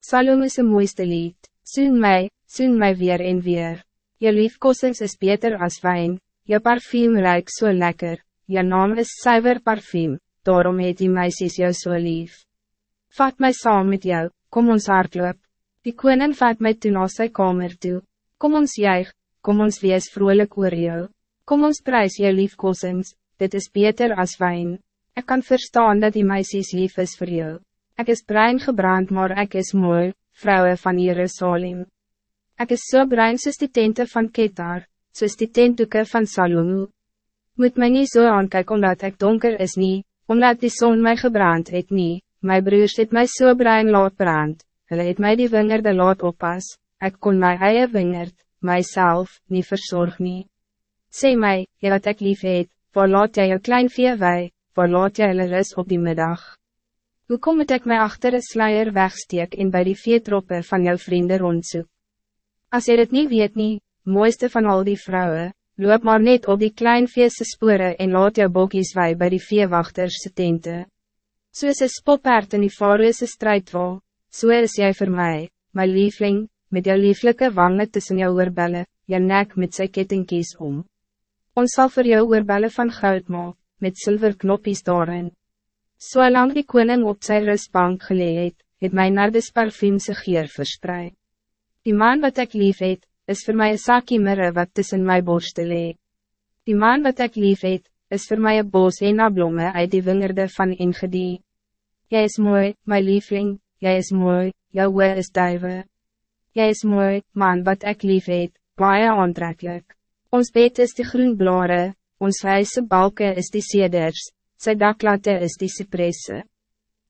Salom is een mooiste lied, soen mij, soen mij weer en weer. Je liefkostings is beter als wijn, je parfum ruikt zo so lekker, je naam is zuiver parfum, daarom heet die meisjes jou so lief. Vat mij saam met jou, kom ons hardloop. Die koning vat mij toen als sy kamer toe. Kom ons juig, kom ons wees vrolijk oor jou. Kom ons prijs jou liefkostings, dit is beter als wijn. Ik kan verstaan dat die meisjes lief is voor jou. Ik is bruin gebrand, maar ik is mooi, vrouwen van Jerusalem. Ik is zo so bruin soos die tente van Ketar, soos die tentdoeken van Salomo. Moet mij niet zo so aankijken omdat ik donker is niet, omdat die zon mij gebrand het niet. Mijn broers het mij zo so bruin laat brand, hulle het mij die wingerde laat oppas, ik kon mijn eie wingerd, mijzelf, niet verzorg nie. Sê mij, jy wat ek lief het, waar laat jy jou klein vee wei, waar laat jy hulle rus op die middag? Hoe kom ik mij achter een sluier wegsteek en bij die veetroppe van jouw vrienden rondzoek? Als je het niet weet niet, mooiste van al die vrouwen, loop maar net op die klein veese sporen en laat jou bokies wij bij die veewachters se tente. Zo is een spoppaard in die faroese strijdwal, zo is jij voor mij, mijn liefling, met jouw lieflijke wangen tussen jouw oorbellen, je nek met zijn kettingkies om. Ons zal voor jou oorbellen van goud maken, met zilver knopjes daarin. So lang die koning op sy rustbank geleid, het my nardis parfumse geer verspreid. Die man wat ik lief het, is voor mij een sakkie mirre wat tussen my borste lee. Die man wat ik lief het, is voor mij een bos en blomme uit die wingerde van ingedie. Jij is mooi, my liefling, jij is mooi, jou oor is duive. Jij is mooi, man wat ik lief het, baie aantrekkelijk. Ons bed is die groen blare, ons wijze balken is die seders, sy daklate is die cypresse.